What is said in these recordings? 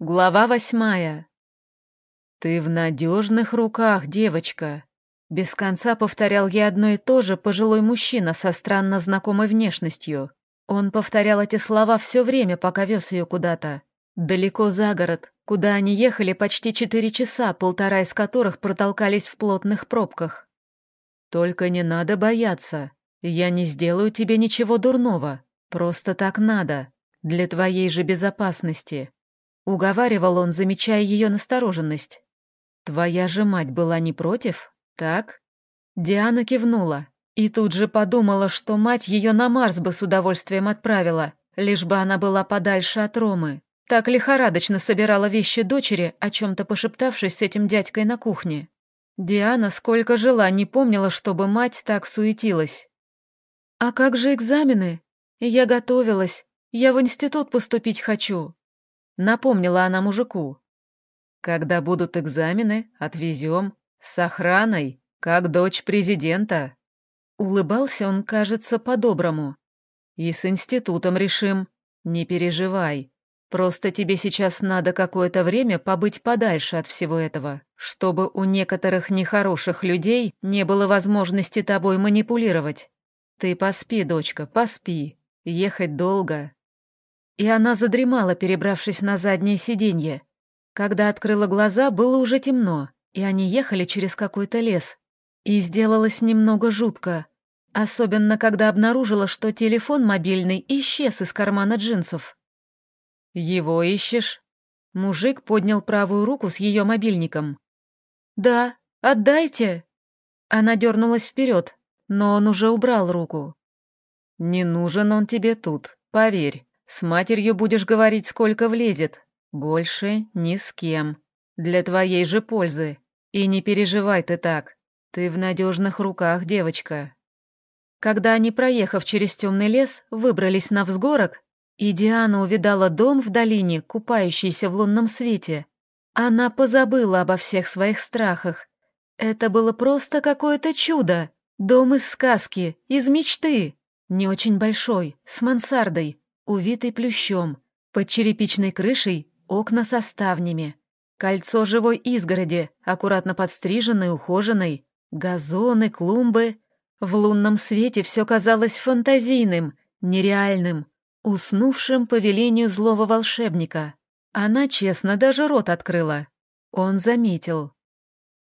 Глава восьмая. «Ты в надежных руках, девочка», — без конца повторял я одно и то же пожилой мужчина со странно знакомой внешностью. Он повторял эти слова все время, пока вез ее куда-то. Далеко за город, куда они ехали почти четыре часа, полтора из которых протолкались в плотных пробках. «Только не надо бояться. Я не сделаю тебе ничего дурного. Просто так надо. Для твоей же безопасности», Уговаривал он, замечая ее настороженность. «Твоя же мать была не против, так?» Диана кивнула и тут же подумала, что мать ее на Марс бы с удовольствием отправила, лишь бы она была подальше от Ромы. Так лихорадочно собирала вещи дочери, о чем-то пошептавшись с этим дядькой на кухне. Диана, сколько жила, не помнила, чтобы мать так суетилась. «А как же экзамены? Я готовилась. Я в институт поступить хочу», Напомнила она мужику. «Когда будут экзамены, отвезем. С охраной, как дочь президента». Улыбался он, кажется, по-доброму. «И с институтом решим. Не переживай. Просто тебе сейчас надо какое-то время побыть подальше от всего этого, чтобы у некоторых нехороших людей не было возможности тобой манипулировать. Ты поспи, дочка, поспи. Ехать долго, и она задремала, перебравшись на заднее сиденье. Когда открыла глаза, было уже темно, и они ехали через какой-то лес. И сделалось немного жутко, особенно когда обнаружила, что телефон мобильный исчез из кармана джинсов. «Его ищешь?» Мужик поднял правую руку с ее мобильником. «Да, отдайте!» Она дернулась вперед, но он уже убрал руку. «Не нужен он тебе тут, поверь. С матерью будешь говорить, сколько влезет. Больше ни с кем. Для твоей же пользы. И не переживай ты так. Ты в надежных руках, девочка. Когда они, проехав через темный лес, выбрались на взгорок, и Диана увидала дом в долине, купающийся в лунном свете, она позабыла обо всех своих страхах. Это было просто какое-то чудо. Дом из сказки, из мечты. Не очень большой, с мансардой, увитый плющом, под черепичной крышей окна со ставнями, кольцо живой изгороди, аккуратно подстриженной, ухоженной, газоны, клумбы. В лунном свете все казалось фантазийным, нереальным, уснувшим по велению злого волшебника. Она честно даже рот открыла. Он заметил.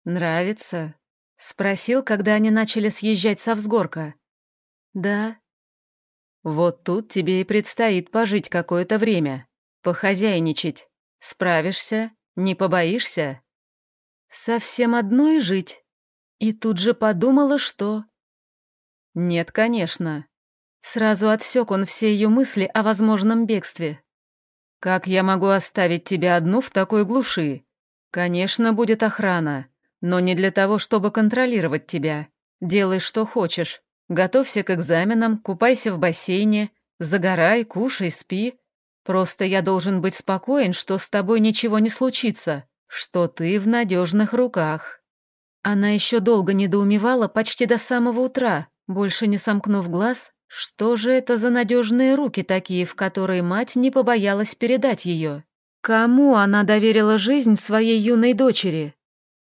«Нравится?» — спросил, когда они начали съезжать со взгорка. «Да», вот тут тебе и предстоит пожить какое-то время, похозяйничать. Справишься? Не побоишься? Совсем одной жить. И тут же подумала, что... Нет, конечно. Сразу отсек он все ее мысли о возможном бегстве. Как я могу оставить тебя одну в такой глуши? Конечно, будет охрана, но не для того, чтобы контролировать тебя. Делай, что хочешь, Готовься к экзаменам, купайся в бассейне, загорай, кушай, спи. Просто я должен быть спокоен, что с тобой ничего не случится, что ты в надежных руках». Она еще долго недоумевала, почти до самого утра, больше не сомкнув глаз, что же это за надежные руки такие, в которые мать не побоялась передать ее? Кому она доверила жизнь своей юной дочери?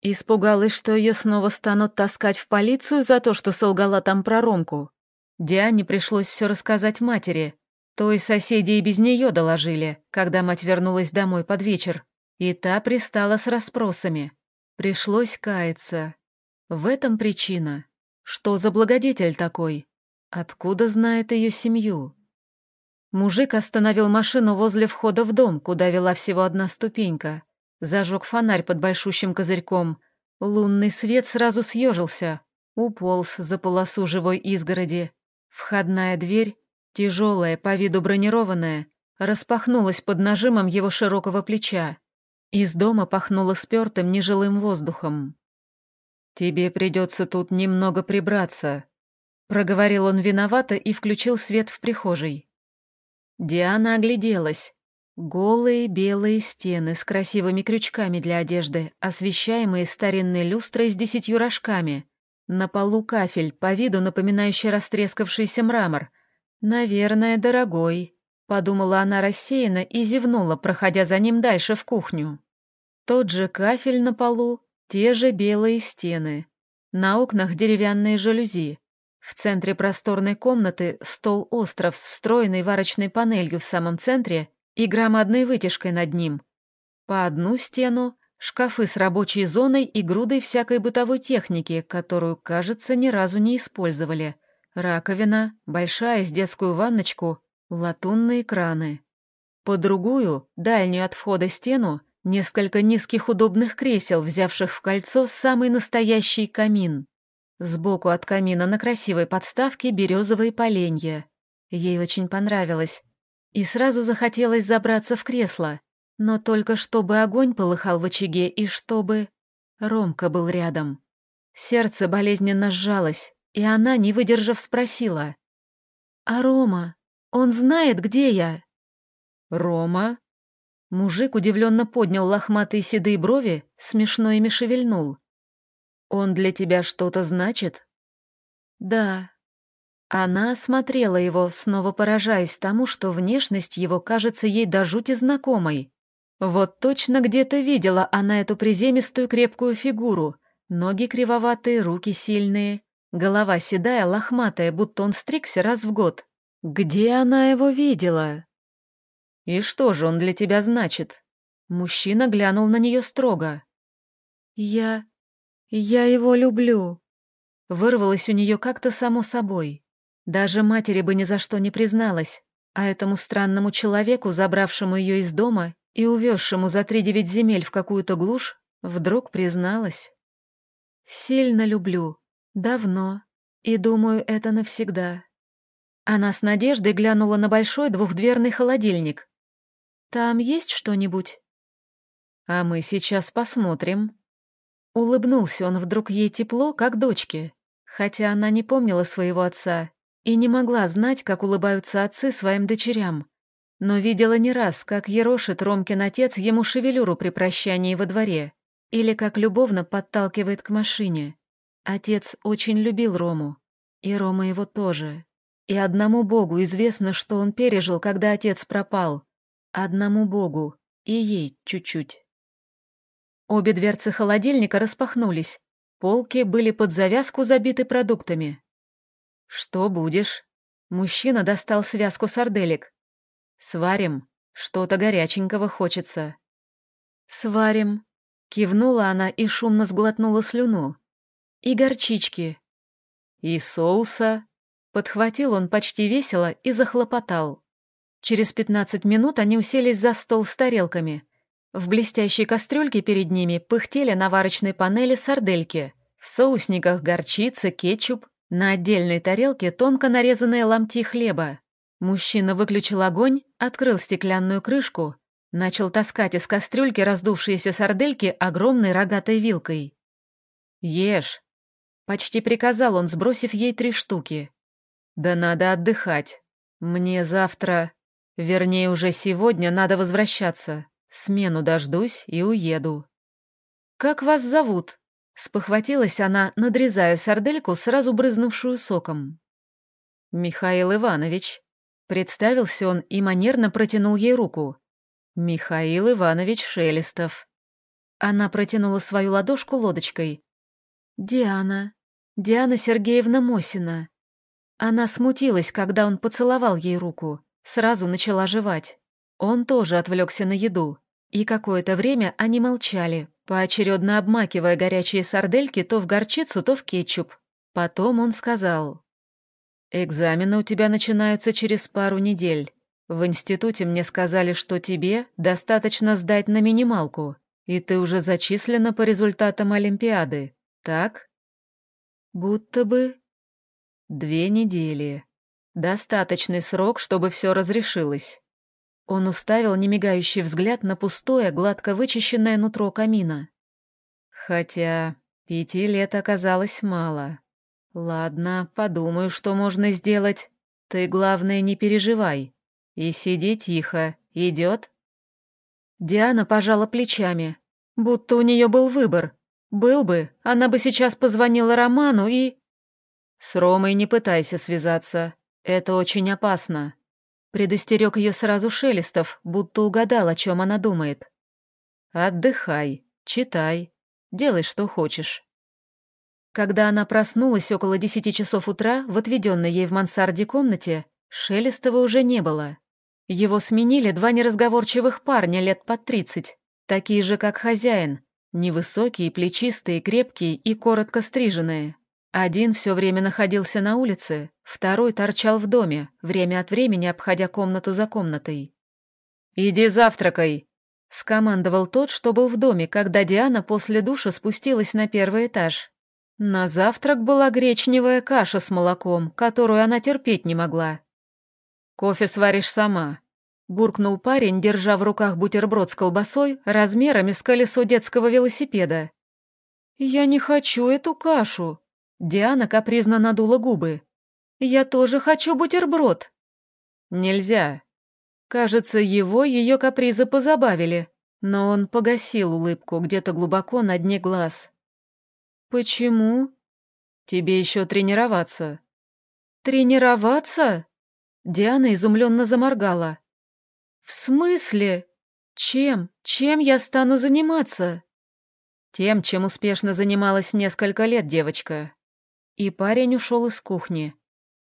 Испугалась, что ее снова станут таскать в полицию за то, что солгала там про Ромку. Диане пришлось все рассказать матери. То и соседи и без нее доложили, когда мать вернулась домой под вечер. И та пристала с расспросами. Пришлось каяться. В этом причина. Что за благодетель такой? Откуда знает ее семью? Мужик остановил машину возле входа в дом, куда вела всего одна ступенька. Зажег фонарь под большущим козырьком. Лунный свет сразу съежился, уполз за полосу живой изгороди. Входная дверь, тяжелая, по виду бронированная, распахнулась под нажимом его широкого плеча. Из дома пахнуло спертым нежилым воздухом. «Тебе придется тут немного прибраться», — проговорил он виновато и включил свет в прихожей. Диана огляделась. Голые белые стены с красивыми крючками для одежды, освещаемые старинной люстрой с десятью рожками. На полу кафель, по виду напоминающий растрескавшийся мрамор. Наверное, дорогой. Подумала она рассеянно и зевнула, проходя за ним дальше в кухню. Тот же кафель на полу, те же белые стены. На окнах деревянные жалюзи. В центре просторной комнаты стол-остров с встроенной варочной панелью в самом центре и громадной вытяжкой над ним. По одну стену шкафы с рабочей зоной и грудой всякой бытовой техники, которую, кажется, ни разу не использовали. Раковина, большая с детскую ванночку, латунные краны. По другую, дальнюю от входа стену, несколько низких удобных кресел, взявших в кольцо самый настоящий камин. Сбоку от камина на красивой подставке березовые поленья. Ей очень понравилось. И сразу захотелось забраться в кресло, но только чтобы огонь полыхал в очаге и чтобы... Ромка был рядом. Сердце болезненно сжалось, и она, не выдержав, спросила. «А Рома? Он знает, где я?» «Рома?» Мужик удивленно поднял лохматые седые брови, смешно ими шевельнул. «Он для тебя что-то значит?» «Да». Она осмотрела его, снова поражаясь тому, что внешность его кажется ей до жути знакомой. Вот точно где-то видела она эту приземистую крепкую фигуру. Ноги кривоватые, руки сильные. Голова седая, лохматая, будто он стригся раз в год. Где она его видела? «И что же он для тебя значит?» Мужчина глянул на нее строго. «Я... я его люблю». Вырвалось у нее как-то само собой. Даже матери бы ни за что не призналась, а этому странному человеку, забравшему ее из дома и увезшему за три девять земель в какую-то глушь, вдруг призналась. «Сильно люблю. Давно. И думаю, это навсегда». Она с надеждой глянула на большой двухдверный холодильник. «Там есть что-нибудь?» «А мы сейчас посмотрим». Улыбнулся он вдруг ей тепло, как дочке, хотя она не помнила своего отца и не могла знать, как улыбаются отцы своим дочерям но видела не раз, как ерошит Ромкин отец ему шевелюру при прощании во дворе, или как любовно подталкивает к машине. Отец очень любил Рому, и Рома его тоже. И одному Богу известно, что он пережил, когда отец пропал. Одному Богу, и ей чуть-чуть. Обе дверцы холодильника распахнулись. Полки были под завязку забиты продуктами. «Что будешь?» Мужчина достал связку сарделек. «Сварим. Что-то горяченького хочется». «Сварим», — кивнула она и шумно сглотнула слюну. «И горчички». «И соуса», — подхватил он почти весело и захлопотал. Через пятнадцать минут они уселись за стол с тарелками. В блестящей кастрюльке перед ними пыхтели на варочной панели сардельки, в соусниках горчица, кетчуп, на отдельной тарелке тонко нарезанные ломти хлеба. Мужчина выключил огонь, открыл стеклянную крышку, начал таскать из кастрюльки раздувшиеся сардельки огромной рогатой вилкой. «Ешь!» — почти приказал он, сбросив ей три штуки. «Да надо отдыхать. Мне завтра, вернее, уже сегодня надо возвращаться. Смену дождусь и уеду». «Как вас зовут?» — спохватилась она, надрезая сардельку, сразу брызнувшую соком. «Михаил Иванович», Представился он и манерно протянул ей руку. «Михаил Иванович Шелестов». Она протянула свою ладошку лодочкой. «Диана. Диана Сергеевна Мосина». Она смутилась, когда он поцеловал ей руку. Сразу начала жевать. Он тоже отвлекся на еду. И какое-то время они молчали, поочередно обмакивая горячие сардельки то в горчицу, то в кетчуп. Потом он сказал. «Экзамены у тебя начинаются через пару недель. В институте мне сказали, что тебе достаточно сдать на минималку, и ты уже зачислена по результатам Олимпиады, так?» «Будто бы...» «Две недели. Достаточный срок, чтобы все разрешилось». Он уставил немигающий взгляд на пустое, гладко вычищенное нутро камина. Хотя пяти лет оказалось мало. «Ладно, подумаю, что можно сделать. Ты, главное, не переживай. И сиди тихо. Идет?» Диана пожала плечами, будто у нее был выбор. Был бы, она бы сейчас позвонила Роману и... «С Ромой не пытайся связаться. Это очень опасно». Предостерег ее сразу Шелестов, будто угадал, о чем она думает. «Отдыхай, читай, делай, что хочешь». Когда она проснулась около десяти часов утра в отведенной ей в мансарде комнате, Шелестова уже не было. Его сменили два неразговорчивых парня лет под тридцать, такие же, как хозяин, невысокие, плечистые, крепкие и коротко стриженные. Один все время находился на улице, второй торчал в доме, время от времени обходя комнату за комнатой. «Иди завтракай!» — скомандовал тот, что был в доме, когда Диана после душа спустилась на первый этаж. На завтрак была гречневая каша с молоком, которую она терпеть не могла. «Кофе сваришь сама», — буркнул парень, держа в руках бутерброд с колбасой размерами с колесо детского велосипеда. «Я не хочу эту кашу», — Диана капризно надула губы. «Я тоже хочу бутерброд». «Нельзя». Кажется, его ее капризы позабавили, но он погасил улыбку где-то глубоко на дне глаз. «Почему?» «Тебе еще тренироваться». «Тренироваться?» Диана изумленно заморгала. «В смысле? Чем? Чем я стану заниматься?» «Тем, чем успешно занималась несколько лет девочка». И парень ушел из кухни.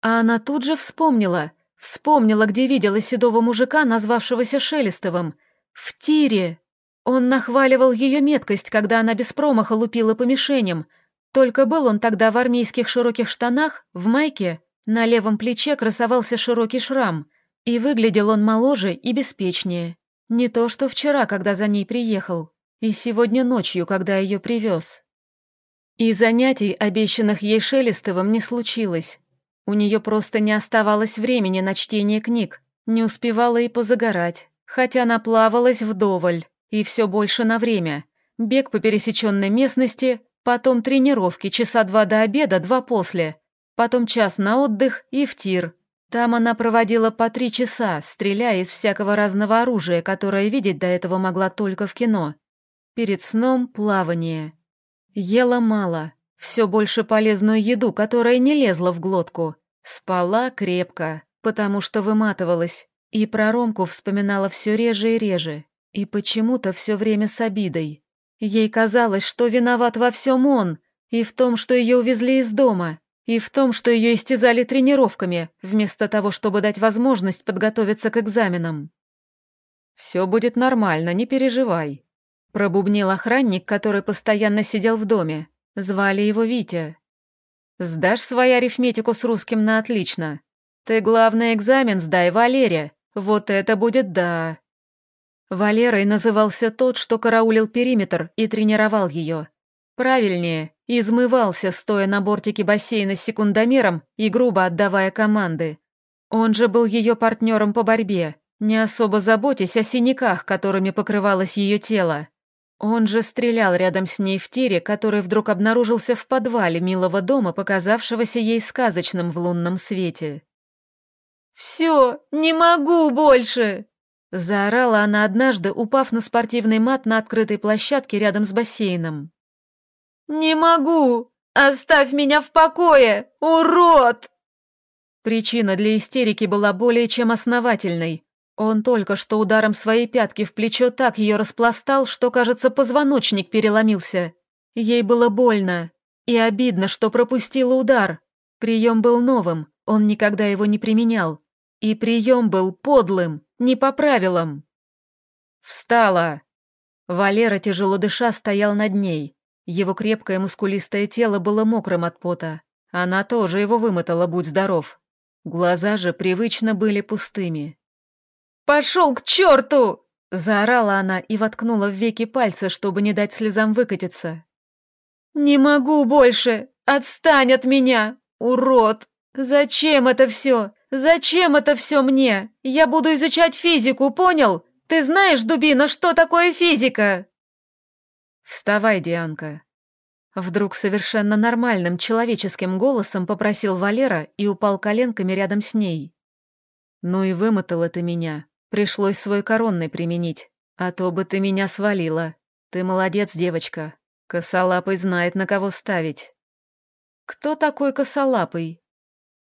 А она тут же вспомнила. Вспомнила, где видела седого мужика, назвавшегося Шелестовым. В тире. Он нахваливал ее меткость, когда она без промаха лупила по мишеням — только был он тогда в армейских широких штанах, в майке, на левом плече красовался широкий шрам, и выглядел он моложе и беспечнее. Не то что вчера, когда за ней приехал, и сегодня ночью, когда ее привез. И занятий, обещанных ей Шелестовым, не случилось. У нее просто не оставалось времени на чтение книг, не успевала и позагорать, хотя наплавалась вдоволь, и все больше на время. Бег по пересеченной местности, Потом тренировки, часа два до обеда, два после. Потом час на отдых и в тир. Там она проводила по три часа, стреляя из всякого разного оружия, которое видеть до этого могла только в кино. Перед сном плавание. Ела мало, все больше полезную еду, которая не лезла в глотку. Спала крепко, потому что выматывалась. И про Ромку вспоминала все реже и реже. И почему-то все время с обидой. Ей казалось, что виноват во всем он, и в том, что ее увезли из дома, и в том, что ее истязали тренировками, вместо того, чтобы дать возможность подготовиться к экзаменам. «Все будет нормально, не переживай», — пробубнил охранник, который постоянно сидел в доме. Звали его Витя. «Сдашь свою арифметику с русским на отлично. Ты главный экзамен сдай, Валерия. Вот это будет да!» Валерой назывался тот, что караулил периметр и тренировал ее. Правильнее, измывался, стоя на бортике бассейна с секундомером и грубо отдавая команды. Он же был ее партнером по борьбе, не особо заботясь о синяках, которыми покрывалось ее тело. Он же стрелял рядом с ней в тире, который вдруг обнаружился в подвале милого дома, показавшегося ей сказочным в лунном свете. «Все, не могу больше!» Заорала она однажды, упав на спортивный мат на открытой площадке рядом с бассейном. «Не могу! Оставь меня в покое, урод!» Причина для истерики была более чем основательной. Он только что ударом своей пятки в плечо так ее распластал, что, кажется, позвоночник переломился. Ей было больно и обидно, что пропустила удар. Прием был новым, он никогда его не применял. И прием был подлым, не по правилам. «Встала!» Валера, тяжело дыша, стоял над ней. Его крепкое мускулистое тело было мокрым от пота. Она тоже его вымотала, будь здоров. Глаза же привычно были пустыми. «Пошел к черту!» Заорала она и воткнула в веки пальцы, чтобы не дать слезам выкатиться. «Не могу больше! Отстань от меня, урод! Зачем это все? «Зачем это все мне? Я буду изучать физику, понял? Ты знаешь, дубина, что такое физика?» «Вставай, Дианка». Вдруг совершенно нормальным человеческим голосом попросил Валера и упал коленками рядом с ней. «Ну и вымотал это меня. Пришлось свой коронный применить. А то бы ты меня свалила. Ты молодец, девочка. Косолапый знает, на кого ставить». «Кто такой косолапый?»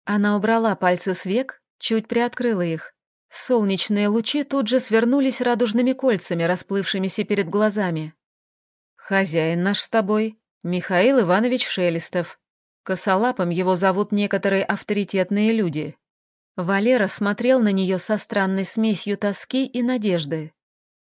Она убрала пальцы с век, чуть приоткрыла их. Солнечные лучи тут же свернулись радужными кольцами, расплывшимися перед глазами. «Хозяин наш с тобой, Михаил Иванович Шелестов. Косолапом его зовут некоторые авторитетные люди». Валера смотрел на нее со странной смесью тоски и надежды.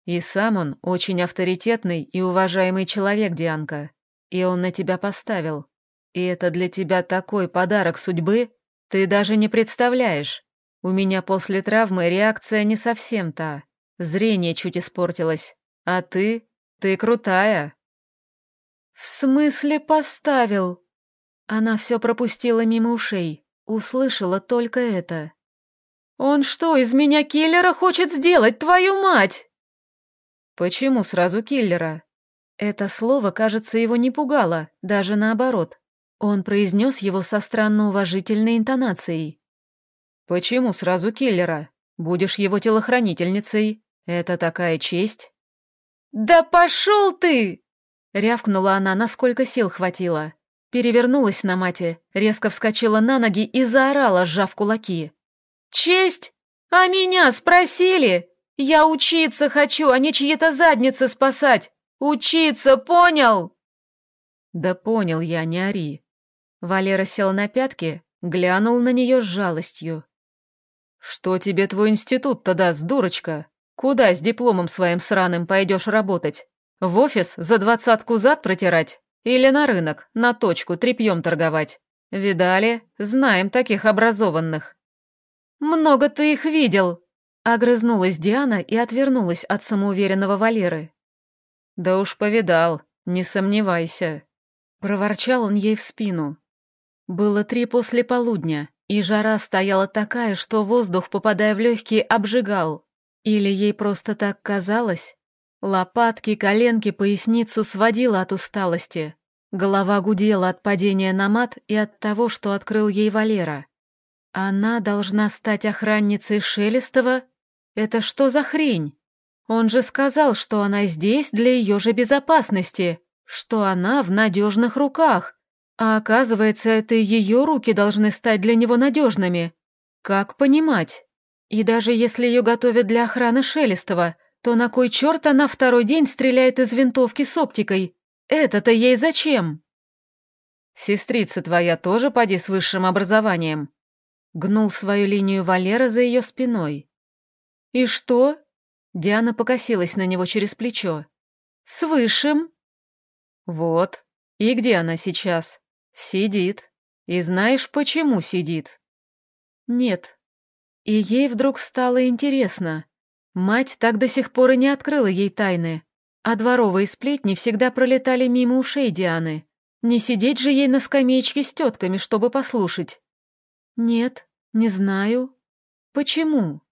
«И сам он очень авторитетный и уважаемый человек, Дианка, и он на тебя поставил. И это для тебя такой подарок судьбы, ты даже не представляешь. У меня после травмы реакция не совсем та. Зрение чуть испортилось. А ты? Ты крутая. В смысле поставил? Она все пропустила мимо ушей. Услышала только это. «Он что, из меня киллера хочет сделать, твою мать?» «Почему сразу киллера?» Это слово, кажется, его не пугало, даже наоборот. Он произнес его со странно уважительной интонацией. «Почему сразу киллера? Будешь его телохранительницей. Это такая честь». «Да пошел ты!» Рявкнула она, насколько сил хватило. Перевернулась на мате, резко вскочила на ноги и заорала, сжав кулаки. «Честь? А меня спросили? Я учиться хочу, а не чьи-то задницы спасать! Учиться, понял?» «Да понял я, не ори». Валера сел на пятки, глянул на нее с жалостью. «Что тебе твой институт-то даст, дурочка? Куда с дипломом своим сраным пойдешь работать? В офис за двадцатку зад протирать? Или на рынок, на точку, тряпьем торговать? Видали? Знаем таких образованных». «Много ты их видел!» Огрызнулась Диана и отвернулась от самоуверенного Валеры. «Да уж повидал, не сомневайся», — проворчал он ей в спину. Было три после полудня, и жара стояла такая, что воздух, попадая в легкие, обжигал. Или ей просто так казалось? Лопатки, коленки, поясницу сводила от усталости. Голова гудела от падения на мат и от того, что открыл ей Валера. Она должна стать охранницей Шелестова? Это что за хрень? Он же сказал, что она здесь для ее же безопасности, что она в надежных руках. А оказывается, это ее руки должны стать для него надежными. Как понимать? И даже если ее готовят для охраны Шелестова, то на кой черт она второй день стреляет из винтовки с оптикой? Это-то ей зачем? Сестрица твоя тоже поди с высшим образованием. Гнул свою линию Валера за ее спиной. И что? Диана покосилась на него через плечо. С высшим? Вот. И где она сейчас? Сидит. И знаешь, почему сидит? Нет. И ей вдруг стало интересно. Мать так до сих пор и не открыла ей тайны, а дворовые сплетни всегда пролетали мимо ушей Дианы. Не сидеть же ей на скамеечке с тетками, чтобы послушать. Нет, не знаю. Почему?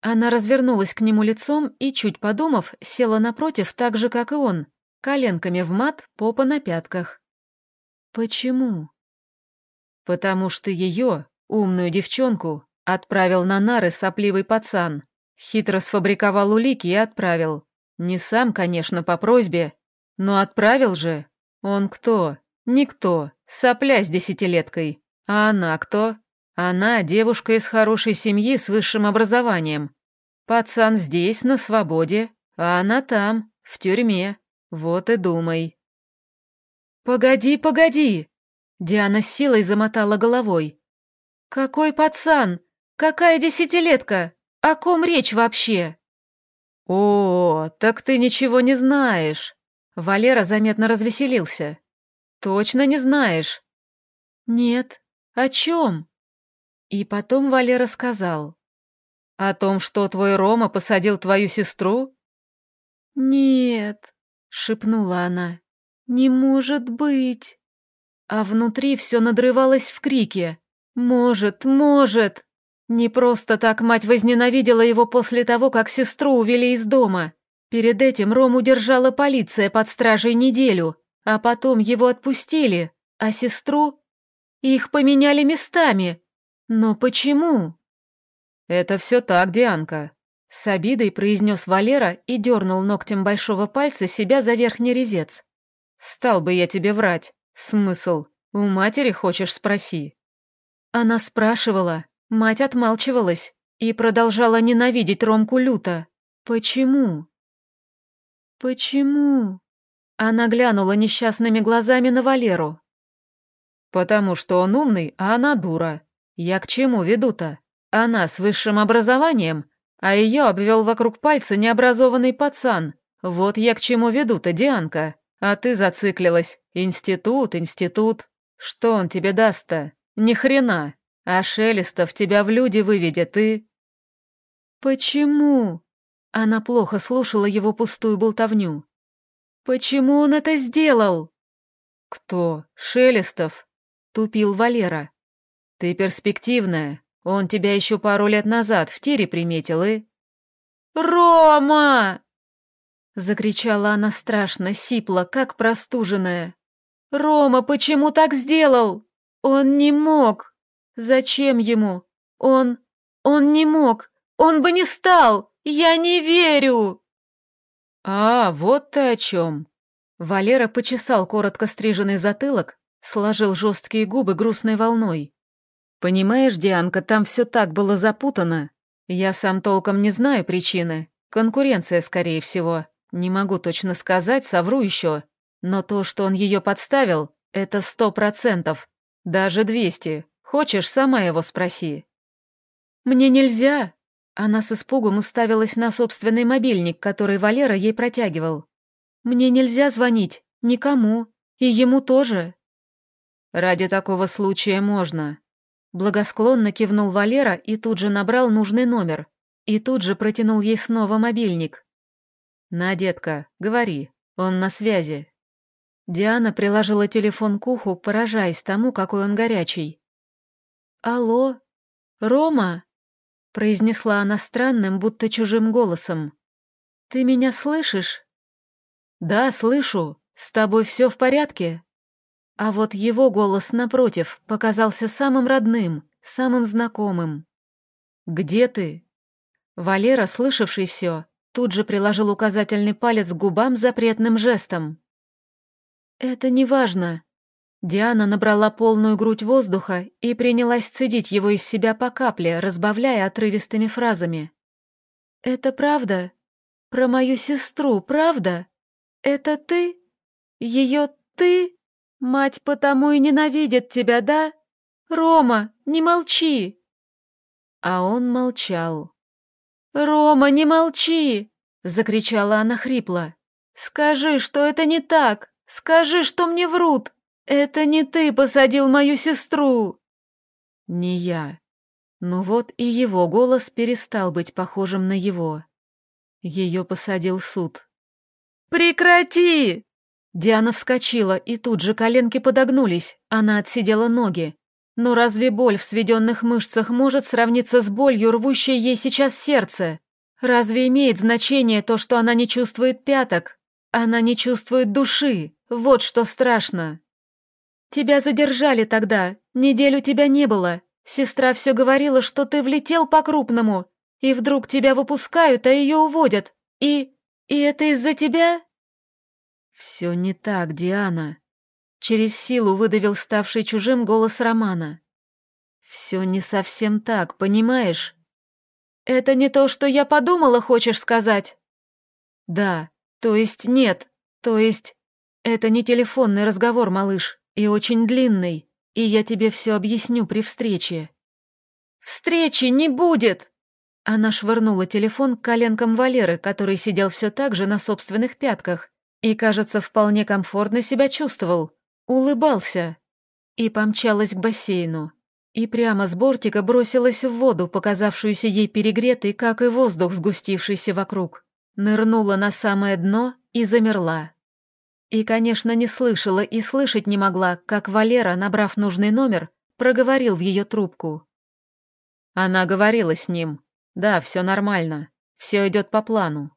Она развернулась к нему лицом и, чуть подумав, села напротив так же, как и он, коленками в мат, попа на пятках. Почему? Потому что ее, умную девчонку, отправил на нары сопливый пацан. Хитро сфабриковал улики и отправил. Не сам, конечно, по просьбе, но отправил же. Он кто? Никто. Сопля с десятилеткой. А она кто? Она девушка из хорошей семьи с высшим образованием. Пацан здесь, на свободе, а она там, в тюрьме. Вот и думай. «Погоди, погоди!» Диана с силой замотала головой. «Какой пацан? Какая десятилетка? О ком речь вообще?» «О, так ты ничего не знаешь!» Валера заметно развеселился. «Точно не знаешь?» «Нет. О чем?» И потом Валера сказал. «О том, что твой Рома посадил твою сестру?» «Нет», — шепнула она. «Не может быть!» А внутри все надрывалось в крике. «Может, может!» Не просто так мать возненавидела его после того, как сестру увели из дома. Перед этим Рому держала полиция под стражей неделю, а потом его отпустили, а сестру... Их поменяли местами. Но почему? «Это все так, Дианка», — с обидой произнес Валера и дернул ногтем большого пальца себя за верхний резец. Стал бы я тебе врать. Смысл? У матери хочешь спроси. Она спрашивала. Мать отмалчивалась. И продолжала ненавидеть Ромку люто. Почему? Почему? Она глянула несчастными глазами на Валеру. «Потому что он умный, а она дура. Я к чему веду-то? Она с высшим образованием, а ее обвел вокруг пальца необразованный пацан. Вот я к чему веду-то, Дианка. А ты зациклилась. Институт, институт. Что он тебе даст-то? Ни хрена. А Шелестов тебя в люди выведет и...» «Почему?» Она плохо слушала его пустую болтовню. «Почему он это сделал?» «Кто? Шелестов?» — тупил Валера. «Ты перспективная. Он тебя еще пару лет назад в тире приметил и...» «Рома!» Закричала она страшно, сипло, как простуженная. «Рома, почему так сделал? Он не мог. Зачем ему? Он... он не мог. Он бы не стал. Я не верю!» «А, вот ты о чем!» Валера почесал коротко стриженный затылок, сложил жесткие губы грустной волной. «Понимаешь, Дианка, там все так было запутано. Я сам толком не знаю причины. Конкуренция, скорее всего. Не могу точно сказать, совру еще. Но то, что он ее подставил, это сто процентов. Даже двести. Хочешь, сама его спроси». «Мне нельзя», она с испугом уставилась на собственный мобильник, который Валера ей протягивал. «Мне нельзя звонить. Никому. И ему тоже». «Ради такого случая можно». Благосклонно кивнул Валера и тут же набрал нужный номер. И тут же протянул ей снова мобильник. «На, детка, говори. Он на связи». Диана приложила телефон к уху, поражаясь тому, какой он горячий. «Алло? Рома?» произнесла она странным, будто чужим голосом. «Ты меня слышишь?» «Да, слышу. С тобой все в порядке?» А вот его голос, напротив, показался самым родным, самым знакомым. «Где ты?» Валера, слышавший все, тут же приложил указательный палец к губам запретным жестом. «Это не важно», Диана набрала полную грудь воздуха и принялась цедить его из себя по капле, разбавляя отрывистыми фразами. «Это правда? Про мою сестру, правда? Это ты? Ее ты? Мать потому и ненавидит тебя, да? Рома, не молчи!» А он молчал. «Рома, не молчи!» — закричала она хрипло. «Скажи, что это не так! Скажи, что мне врут!» «Это не ты посадил мою сестру!» «Не я». Ну вот и его голос перестал быть похожим на его. Ее посадил суд. «Прекрати!» Диана вскочила, и тут же коленки подогнулись, она отсидела ноги. Но разве боль в сведенных мышцах может сравниться с болью, рвущей ей сейчас сердце? Разве имеет значение то, что она не чувствует пяток? Она не чувствует души. Вот что страшно. «Тебя задержали тогда, неделю тебя не было. Сестра все говорила, что ты влетел по-крупному, и вдруг тебя выпускают, а ее уводят. И... и это из-за тебя?» «Все не так, Диана», — через силу выдавил ставший чужим голос Романа. «Все не совсем так, понимаешь?» «Это не то, что я подумала, хочешь сказать?» «Да, то есть нет, то есть...» «Это не телефонный разговор, малыш и очень длинный, и я тебе все объясню при встрече». «Встречи не будет!» Она швырнула телефон к коленкам Валеры, который сидел все так же на собственных пятках и, кажется, вполне комфортно себя чувствовал, улыбался, и помчалась к бассейну. И прямо с бортика бросилась в воду, показавшуюся ей перегретой, как и воздух, сгустившийся вокруг. Нырнула на самое дно и замерла. И, конечно, не слышала и слышать не могла, как Валера, набрав нужный номер, проговорил в ее трубку. Она говорила с ним. Да, все нормально. Все идет по плану.